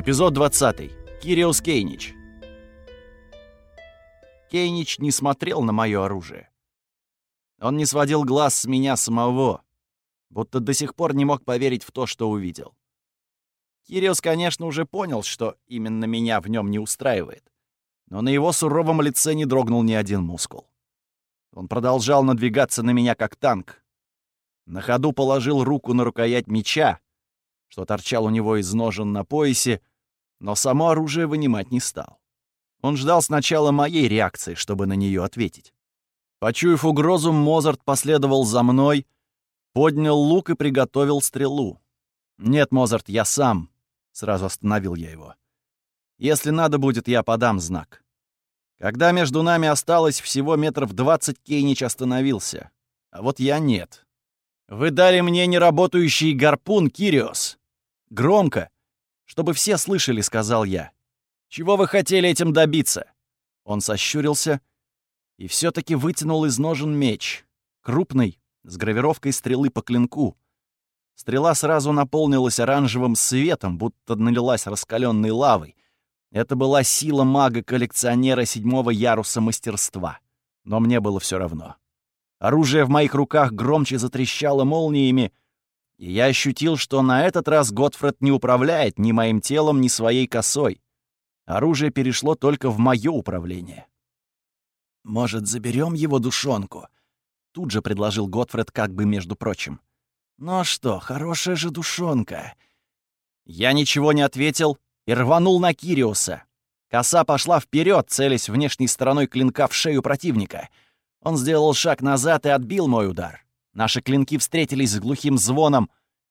Эпизод 20. Кириос Кейнич. Кейнич не смотрел на мое оружие. Он не сводил глаз с меня самого, будто до сих пор не мог поверить в то, что увидел. Кириос, конечно, уже понял, что именно меня в нем не устраивает, но на его суровом лице не дрогнул ни один мускул. Он продолжал надвигаться на меня как танк. На ходу положил руку на рукоять меча, что торчал у него из ножен на поясе, но само оружие вынимать не стал. Он ждал сначала моей реакции, чтобы на нее ответить. Почуяв угрозу, Мозарт последовал за мной, поднял лук и приготовил стрелу. «Нет, Мозарт, я сам», — сразу остановил я его. «Если надо будет, я подам знак». Когда между нами осталось всего метров двадцать, Кейнич остановился. А вот я нет. «Вы дали мне неработающий гарпун, Кириос!» «Громко!» «Чтобы все слышали», — сказал я. «Чего вы хотели этим добиться?» Он сощурился и все таки вытянул из ножен меч. Крупный, с гравировкой стрелы по клинку. Стрела сразу наполнилась оранжевым светом, будто налилась раскаленной лавой. Это была сила мага-коллекционера седьмого яруса мастерства. Но мне было все равно. Оружие в моих руках громче затрещало молниями, и я ощутил, что на этот раз Готфред не управляет ни моим телом, ни своей косой. Оружие перешло только в мое управление. «Может, заберем его душонку?» Тут же предложил Готфред как бы между прочим. «Ну а что, хорошая же душонка!» Я ничего не ответил и рванул на Кириуса. Коса пошла вперед, целясь внешней стороной клинка в шею противника. Он сделал шаг назад и отбил мой удар. Наши клинки встретились с глухим звоном,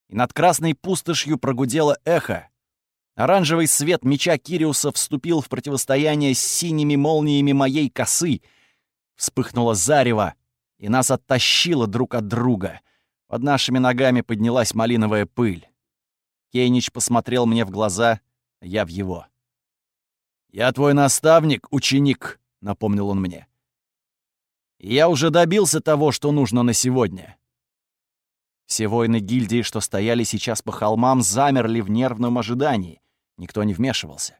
и над красной пустошью прогудело эхо. Оранжевый свет меча Кириуса вступил в противостояние с синими молниями моей косы. Вспыхнуло зарево, и нас оттащило друг от друга. Под нашими ногами поднялась малиновая пыль. Кейнич посмотрел мне в глаза, я в его. «Я твой наставник, ученик», — напомнил он мне. Я уже добился того, что нужно на сегодня. Все воины гильдии, что стояли сейчас по холмам, замерли в нервном ожидании. Никто не вмешивался.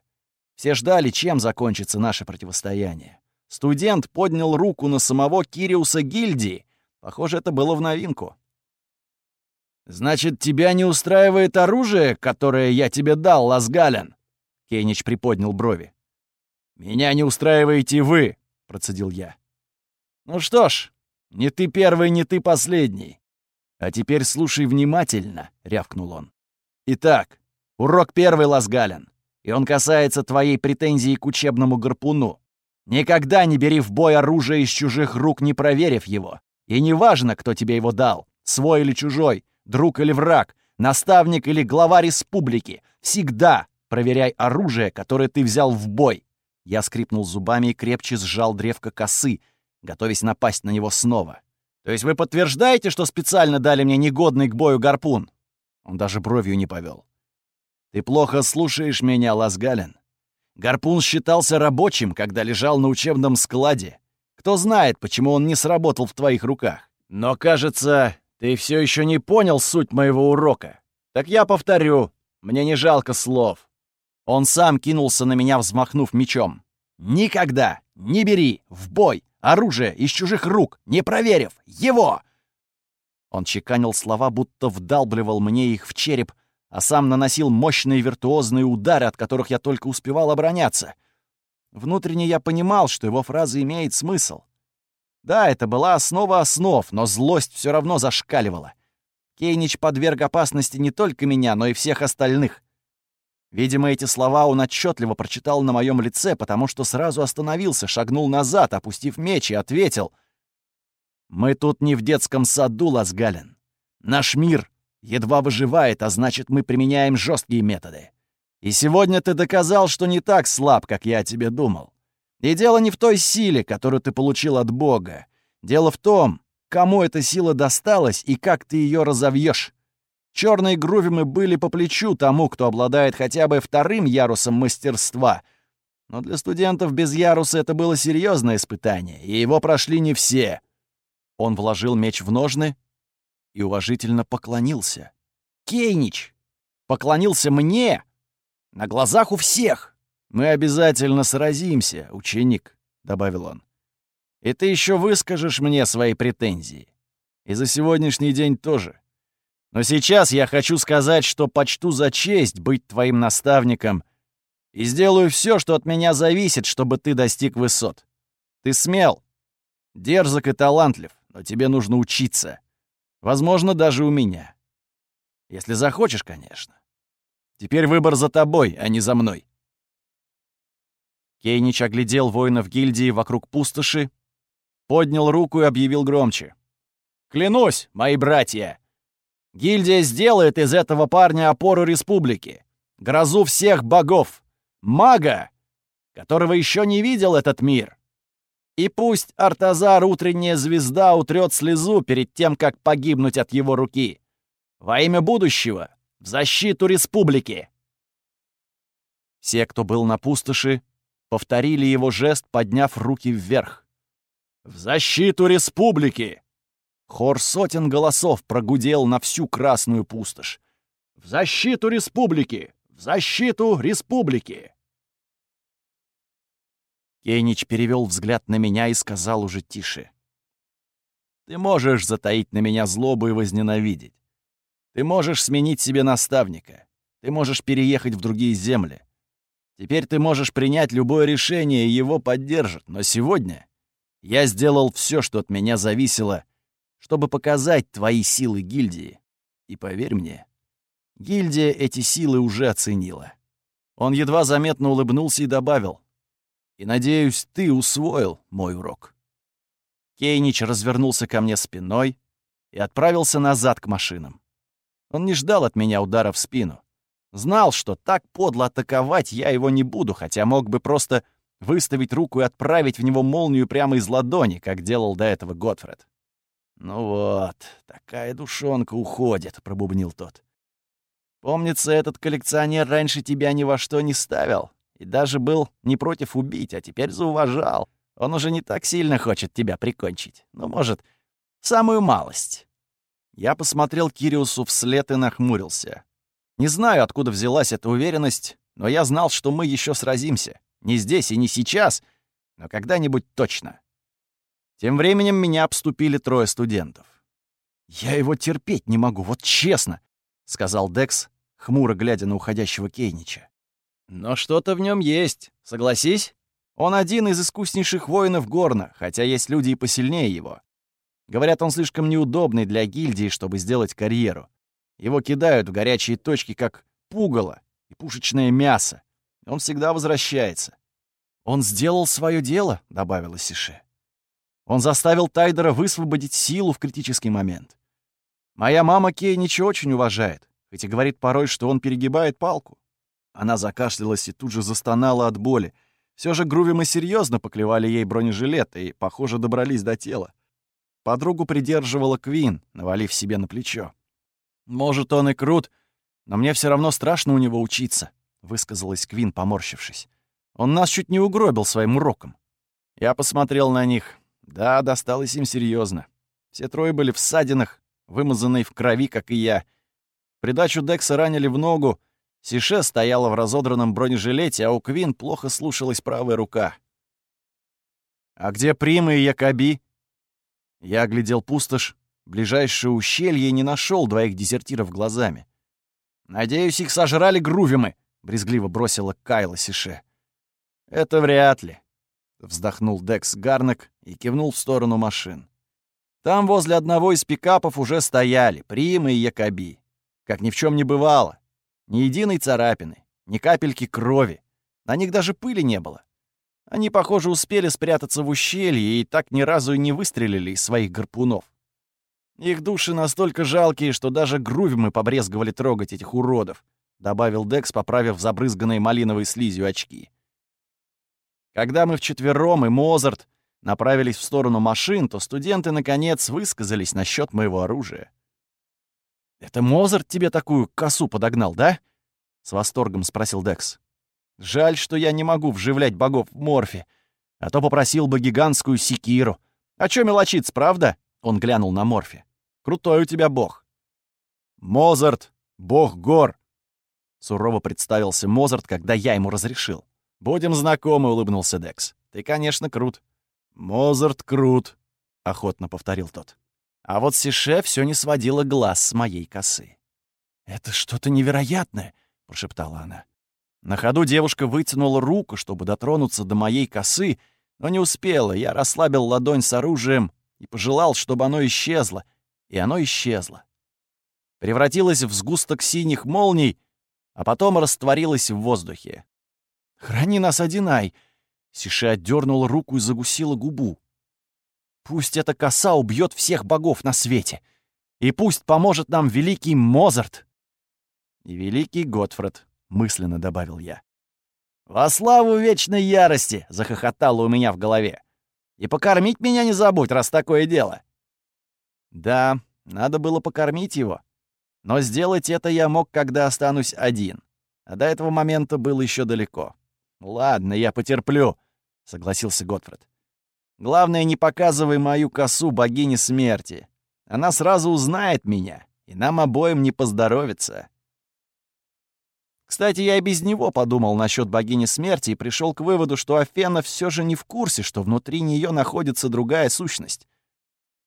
Все ждали, чем закончится наше противостояние. Студент поднял руку на самого Кириуса гильдии. Похоже, это было в новинку. «Значит, тебя не устраивает оружие, которое я тебе дал, Лазгален?» Кейнич приподнял брови. «Меня не устраиваете вы», — процедил я. Ну что ж, не ты первый, не ты последний. А теперь слушай внимательно, рявкнул он. Итак, урок первый, Лазгален, и он касается твоей претензии к учебному гарпуну. Никогда не бери в бой оружие из чужих рук, не проверив его. И неважно, кто тебе его дал, свой или чужой, друг или враг, наставник или глава республики, всегда проверяй оружие, которое ты взял в бой. Я скрипнул зубами и крепче сжал древко косы, готовясь напасть на него снова. «То есть вы подтверждаете, что специально дали мне негодный к бою гарпун?» Он даже бровью не повел. «Ты плохо слушаешь меня, Лазгален. Гарпун считался рабочим, когда лежал на учебном складе. Кто знает, почему он не сработал в твоих руках. Но, кажется, ты все еще не понял суть моего урока. Так я повторю, мне не жалко слов». Он сам кинулся на меня, взмахнув мечом. «Никогда не бери в бой Оружие из чужих рук, не проверив! Его!» Он чеканил слова, будто вдалбливал мне их в череп, а сам наносил мощные виртуозные удары, от которых я только успевал обороняться. Внутренне я понимал, что его фраза имеет смысл. Да, это была основа основ, но злость все равно зашкаливала. Кейнич подверг опасности не только меня, но и всех остальных. Видимо, эти слова он отчетливо прочитал на моем лице, потому что сразу остановился, шагнул назад, опустив меч и ответил. «Мы тут не в детском саду, Лазгалин. Наш мир едва выживает, а значит, мы применяем жесткие методы. И сегодня ты доказал, что не так слаб, как я о тебе думал. И дело не в той силе, которую ты получил от Бога. Дело в том, кому эта сила досталась и как ты ее разовьешь. Черные грувимы были по плечу тому, кто обладает хотя бы вторым ярусом мастерства. Но для студентов без яруса это было серьезное испытание, и его прошли не все. Он вложил меч в ножны и уважительно поклонился. «Кейнич! Поклонился мне!» На глазах у всех. Мы обязательно сразимся, ученик, добавил он. И ты еще выскажешь мне свои претензии. И за сегодняшний день тоже. Но сейчас я хочу сказать, что почту за честь быть твоим наставником и сделаю все, что от меня зависит, чтобы ты достиг высот. Ты смел, дерзок и талантлив, но тебе нужно учиться. Возможно, даже у меня. Если захочешь, конечно. Теперь выбор за тобой, а не за мной. Кейнич оглядел воинов гильдии вокруг пустоши, поднял руку и объявил громче. «Клянусь, мои братья! Гильдия сделает из этого парня опору республики, грозу всех богов, мага, которого еще не видел этот мир. И пусть Артазар, утренняя звезда, утрет слезу перед тем, как погибнуть от его руки. Во имя будущего, в защиту республики. Все, кто был на пустоши, повторили его жест, подняв руки вверх. «В защиту республики!» Хор сотен голосов прогудел на всю красную пустошь. «В защиту республики! В защиту республики!» Кейнич перевел взгляд на меня и сказал уже тише. «Ты можешь затаить на меня злобу и возненавидеть. Ты можешь сменить себе наставника. Ты можешь переехать в другие земли. Теперь ты можешь принять любое решение, и его поддержат. Но сегодня я сделал все, что от меня зависело, чтобы показать твои силы гильдии. И поверь мне, гильдия эти силы уже оценила. Он едва заметно улыбнулся и добавил. И, надеюсь, ты усвоил мой урок. Кейнич развернулся ко мне спиной и отправился назад к машинам. Он не ждал от меня удара в спину. Знал, что так подло атаковать я его не буду, хотя мог бы просто выставить руку и отправить в него молнию прямо из ладони, как делал до этого Готфред. «Ну вот, такая душонка уходит», — пробубнил тот. «Помнится, этот коллекционер раньше тебя ни во что не ставил и даже был не против убить, а теперь зауважал. Он уже не так сильно хочет тебя прикончить. Ну, может, самую малость». Я посмотрел Кириусу вслед и нахмурился. Не знаю, откуда взялась эта уверенность, но я знал, что мы еще сразимся. Не здесь и не сейчас, но когда-нибудь точно. Тем временем меня обступили трое студентов. «Я его терпеть не могу, вот честно», — сказал Декс, хмуро глядя на уходящего Кейнича. «Но что-то в нем есть, согласись? Он один из искуснейших воинов Горна, хотя есть люди и посильнее его. Говорят, он слишком неудобный для гильдии, чтобы сделать карьеру. Его кидают в горячие точки, как пугало и пушечное мясо. Он всегда возвращается. «Он сделал свое дело», — добавила Сише. Он заставил Тайдера высвободить силу в критический момент. Моя мама Кейнича очень уважает, хоть и говорит порой, что он перегибает палку. Она закашлялась и тут же застонала от боли. Все же Грувимы серьезно поклевали ей бронежилет и, похоже, добрались до тела. Подругу придерживала Квин, навалив себе на плечо. «Может, он и крут, но мне все равно страшно у него учиться», — высказалась Квин, поморщившись. «Он нас чуть не угробил своим уроком». Я посмотрел на них. Да, досталось им серьезно. Все трое были в ссадинах, вымазанные в крови, как и я. Придачу Декса ранили в ногу. Сише стояла в разодранном бронежилете, а у Квин плохо слушалась правая рука. «А где Прима и Якоби?» Я оглядел пустошь, ближайшее ущелье не нашел двоих дезертиров глазами. «Надеюсь, их сожрали грувимы», — брезгливо бросила Кайла Сише. «Это вряд ли», Вздохнул Декс Гарнак и кивнул в сторону машин. Там возле одного из пикапов уже стояли Прима и Якоби. Как ни в чем не бывало. Ни единой царапины, ни капельки крови. На них даже пыли не было. Они, похоже, успели спрятаться в ущелье и так ни разу и не выстрелили из своих гарпунов. Их души настолько жалкие, что даже грувимы побрезговали трогать этих уродов, добавил Декс, поправив забрызганные малиновой слизью очки. Когда мы вчетвером и Мозарт направились в сторону машин, то студенты, наконец, высказались насчет моего оружия. «Это Мозарт тебе такую косу подогнал, да?» — с восторгом спросил Декс. «Жаль, что я не могу вживлять богов в морфе, а то попросил бы гигантскую секиру. А чё мелочиться, правда?» — он глянул на морфе. «Крутой у тебя бог». «Мозарт — бог гор», Сурово представился Мозарт, когда я ему разрешил. «Будем знакомы», — улыбнулся Декс. «Ты, конечно, крут». «Мозарт крут», — охотно повторил тот. А вот Сише все не сводила глаз с моей косы. «Это что-то невероятное», — прошептала она. На ходу девушка вытянула руку, чтобы дотронуться до моей косы, но не успела. Я расслабил ладонь с оружием и пожелал, чтобы оно исчезло. И оно исчезло. Превратилось в сгусток синих молний, а потом растворилось в воздухе. «Храни нас, Одинай!» Сише отдернула руку и загусила губу. «Пусть эта коса убьет всех богов на свете, и пусть поможет нам великий Мозарт!» «И великий Готфред», — мысленно добавил я. «Во славу вечной ярости!» — захохотало у меня в голове. «И покормить меня не забудь, раз такое дело!» Да, надо было покормить его. Но сделать это я мог, когда останусь один. А до этого момента было еще далеко. «Ладно, я потерплю», — согласился Готфред. «Главное, не показывай мою косу богине смерти. Она сразу узнает меня, и нам обоим не поздоровится». Кстати, я и без него подумал насчет богини смерти и пришел к выводу, что Афена все же не в курсе, что внутри нее находится другая сущность.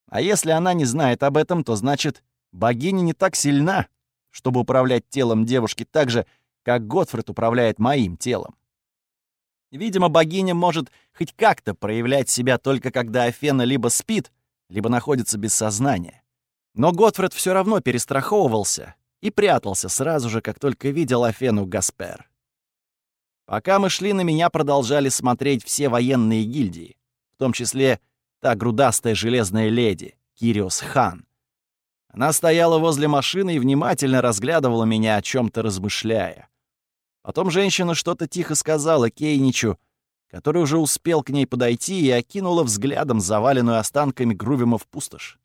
А если она не знает об этом, то значит, богиня не так сильна, чтобы управлять телом девушки так же, как Готфред управляет моим телом. Видимо, богиня может хоть как-то проявлять себя только когда Афена либо спит, либо находится без сознания. Но Готфред все равно перестраховывался и прятался сразу же, как только видел Афену Гаспер. Пока мы шли, на меня продолжали смотреть все военные гильдии, в том числе та грудастая железная леди, Кириос Хан. Она стояла возле машины и внимательно разглядывала меня, о чем то размышляя. Потом женщина что-то тихо сказала Кейничу, который уже успел к ней подойти и окинула взглядом заваленную останками Грувимов пустошь.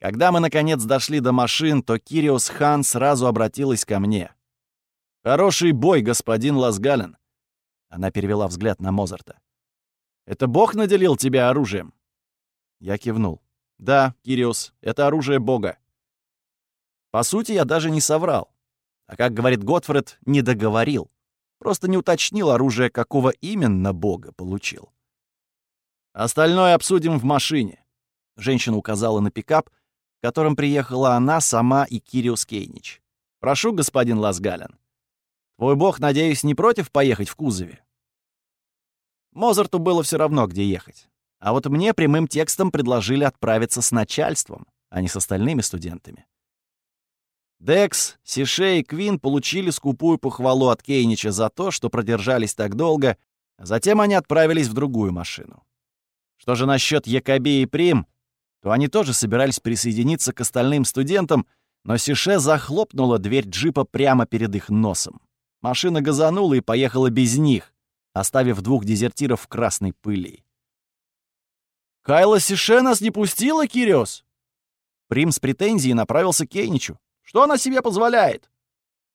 Когда мы, наконец, дошли до машин, то Кириос Хан сразу обратилась ко мне. «Хороший бой, господин Ласгален!» Она перевела взгляд на Мозарта. «Это Бог наделил тебя оружием?» Я кивнул. «Да, Кириос, это оружие Бога». По сути, я даже не соврал. А как говорит Готфред, не договорил. Просто не уточнил оружие, какого именно бога получил. «Остальное обсудим в машине», — женщина указала на пикап, которым приехала она сама и Кириус Кейнич. «Прошу, господин Ласгален. Твой бог, надеюсь, не против поехать в кузове?» Мозарту было все равно, где ехать. А вот мне прямым текстом предложили отправиться с начальством, а не с остальными студентами. Декс, Сише и Квин получили скупую похвалу от Кейнича за то, что продержались так долго, а затем они отправились в другую машину. Что же насчет Якоби и Прим, то они тоже собирались присоединиться к остальным студентам, но Сише захлопнула дверь джипа прямо перед их носом. Машина газанула и поехала без них, оставив двух дезертиров в красной пыли. «Кайла Сише нас не пустила, Кириос?» Прим с претензией направился к Кейничу. Что она себе позволяет?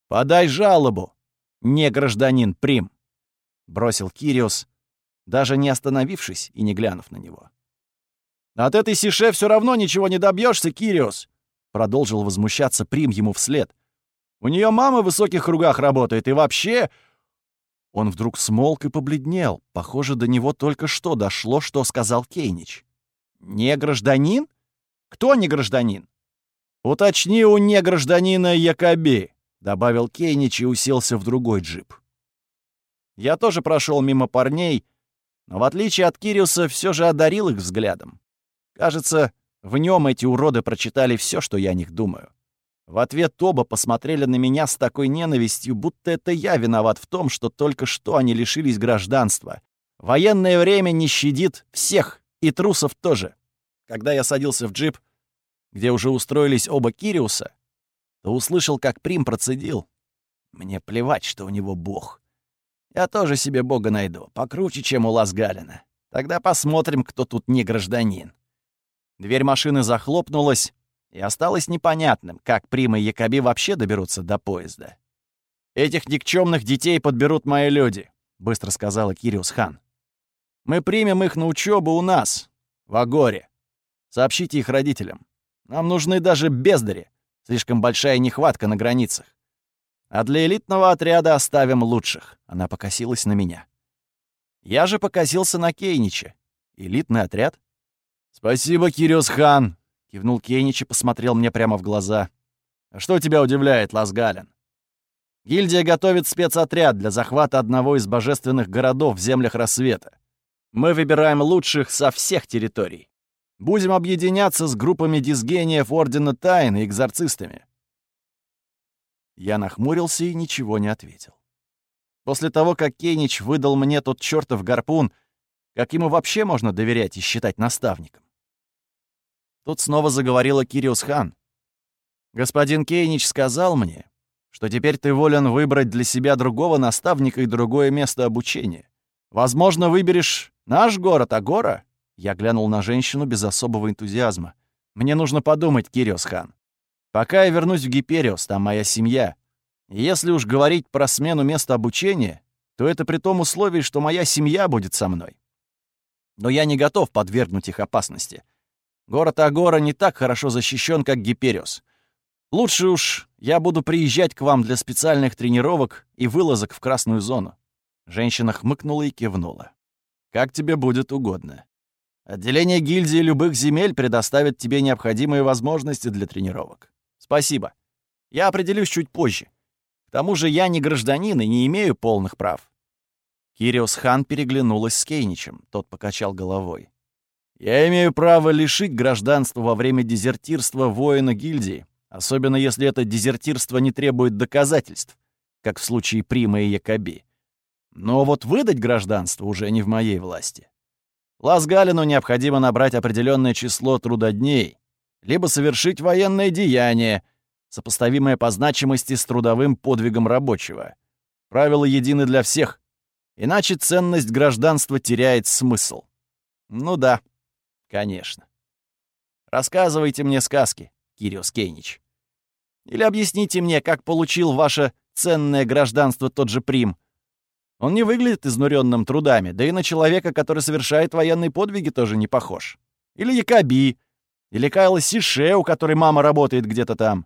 Подай жалобу, не гражданин Прим, бросил Кириус, даже не остановившись и не глянув на него. От этой Сише все равно ничего не добьешься, Кириус, продолжил возмущаться Прим ему вслед. У нее мама в высоких кругах работает, и вообще... Он вдруг смолк и побледнел. Похоже, до него только что дошло, что сказал Кейнич. «Не гражданин? Кто не гражданин?» «Уточни у негражданина Якоби», — добавил Кейнич и уселся в другой джип. Я тоже прошел мимо парней, но в отличие от Кириуса все же одарил их взглядом. Кажется, в нем эти уроды прочитали все, что я о них думаю. В ответ оба посмотрели на меня с такой ненавистью, будто это я виноват в том, что только что они лишились гражданства. Военное время не щадит всех, и трусов тоже. Когда я садился в джип, где уже устроились оба Кириуса, то услышал, как Прим процедил. Мне плевать, что у него бог. Я тоже себе бога найду, покруче, чем у Ласгалина. Тогда посмотрим, кто тут не гражданин. Дверь машины захлопнулась, и осталось непонятным, как Прим и Якоби вообще доберутся до поезда. «Этих никчемных детей подберут мои люди», — быстро сказала Кириус Хан. «Мы примем их на учебу у нас, в Агоре. Сообщите их родителям. Нам нужны даже бездари. Слишком большая нехватка на границах. А для элитного отряда оставим лучших. Она покосилась на меня. Я же покосился на Кейнича. Элитный отряд? Спасибо, Кириос Хан, кивнул Кейнич и посмотрел мне прямо в глаза. А что тебя удивляет, Ласгален? Гильдия готовит спецотряд для захвата одного из божественных городов в землях рассвета. Мы выбираем лучших со всех территорий. Будем объединяться с группами дисгениев Ордена Тайн и экзорцистами. Я нахмурился и ничего не ответил. После того, как Кейнич выдал мне тот чертов гарпун, как ему вообще можно доверять и считать наставником? Тут снова заговорила Кириус Хан. «Господин Кейнич сказал мне, что теперь ты волен выбрать для себя другого наставника и другое место обучения. Возможно, выберешь наш город, Агора?» Я глянул на женщину без особого энтузиазма. «Мне нужно подумать, Кириос хан. Пока я вернусь в Гипериос, там моя семья. Если уж говорить про смену места обучения, то это при том условии, что моя семья будет со мной. Но я не готов подвергнуть их опасности. Город Агора не так хорошо защищен, как Гипериос. Лучше уж я буду приезжать к вам для специальных тренировок и вылазок в красную зону. Женщина хмыкнула и кивнула. «Как тебе будет угодно. Отделение гильдии любых земель предоставит тебе необходимые возможности для тренировок. Спасибо. Я определюсь чуть позже. К тому же я не гражданин и не имею полных прав». Кириос Хан переглянулась с Кейничем. Тот покачал головой. «Я имею право лишить гражданства во время дезертирства воина гильдии, особенно если это дезертирство не требует доказательств, как в случае Прима и Якоби. Но вот выдать гражданство уже не в моей власти. Ласгалину необходимо набрать определенное число трудодней, либо совершить военное деяние, сопоставимое по значимости с трудовым подвигом рабочего. Правила едины для всех, иначе ценность гражданства теряет смысл. Ну да, конечно. Рассказывайте мне сказки, Кириос Кейнич. Или объясните мне, как получил ваше ценное гражданство тот же Прим — он не выглядит изнуренным трудами, да и на человека, который совершает военные подвиги, тоже не похож. Или Якоби, или Кайла Сише, у которой мама работает где-то там.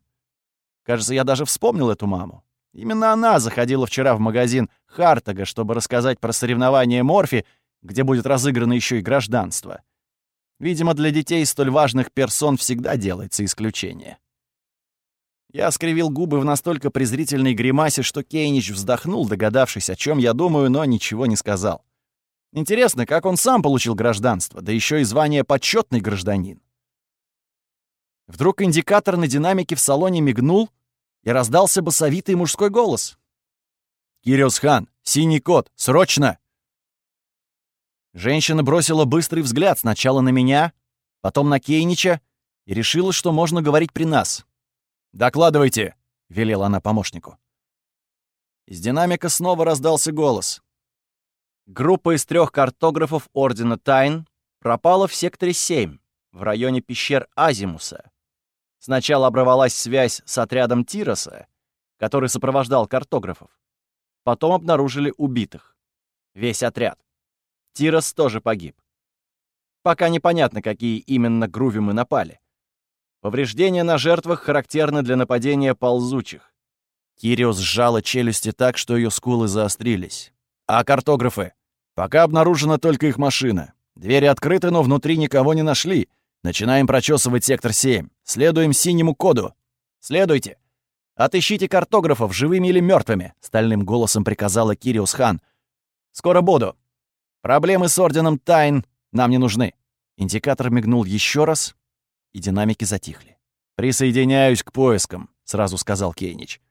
Кажется, я даже вспомнил эту маму. Именно она заходила вчера в магазин Хартага, чтобы рассказать про соревнования Морфи, где будет разыграно еще и гражданство. Видимо, для детей столь важных персон всегда делается исключение. Я скривил губы в настолько презрительной гримасе, что Кейнич вздохнул, догадавшись, о чем я думаю, но ничего не сказал. Интересно, как он сам получил гражданство, да еще и звание почетный гражданин. Вдруг индикатор на динамике в салоне мигнул, и раздался басовитый мужской голос. «Кириос Хан, синий кот, срочно!» Женщина бросила быстрый взгляд сначала на меня, потом на Кейнича и решила, что можно говорить при нас. «Докладывайте!» — велела она помощнику. Из динамика снова раздался голос. Группа из трех картографов Ордена Тайн пропала в секторе 7, в районе пещер Азимуса. Сначала оборвалась связь с отрядом Тироса, который сопровождал картографов. Потом обнаружили убитых. Весь отряд. Тирос тоже погиб. Пока непонятно, какие именно грувимы напали. Повреждения на жертвах характерны для нападения ползучих. Кириус сжала челюсти так, что ее скулы заострились. А картографы? Пока обнаружена только их машина. Двери открыты, но внутри никого не нашли. Начинаем прочесывать сектор 7. Следуем синему коду. Следуйте. Отыщите картографов, живыми или мертвыми, стальным голосом приказала Кириус Хан. Скоро буду. Проблемы с орденом тайн нам не нужны. Индикатор мигнул еще раз, и динамики затихли. «Присоединяюсь к поискам», — сразу сказал Кейнич.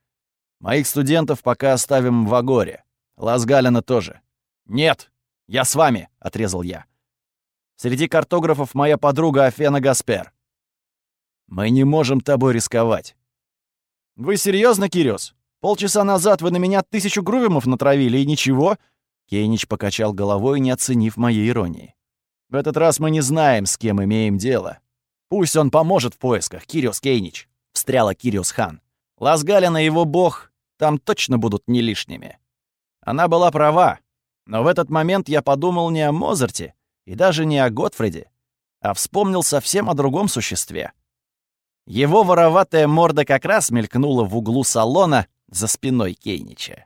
«Моих студентов пока оставим в Агоре. Лазгалина тоже». «Нет, я с вами», — отрезал я. «Среди картографов моя подруга Афена Гаспер». «Мы не можем тобой рисковать». «Вы серьезно, Кириос? Полчаса назад вы на меня тысячу грувимов натравили, и ничего?» Кейнич покачал головой, не оценив моей иронии. «В этот раз мы не знаем, с кем имеем дело. «Пусть он поможет в поисках, Кириос Кейнич», — встряла Кириос Хан. «Лазгалина и его бог там точно будут не лишними». Она была права, но в этот момент я подумал не о Мозарте и даже не о Готфреде, а вспомнил совсем о другом существе. Его вороватая морда как раз мелькнула в углу салона, за спиной Кейнича.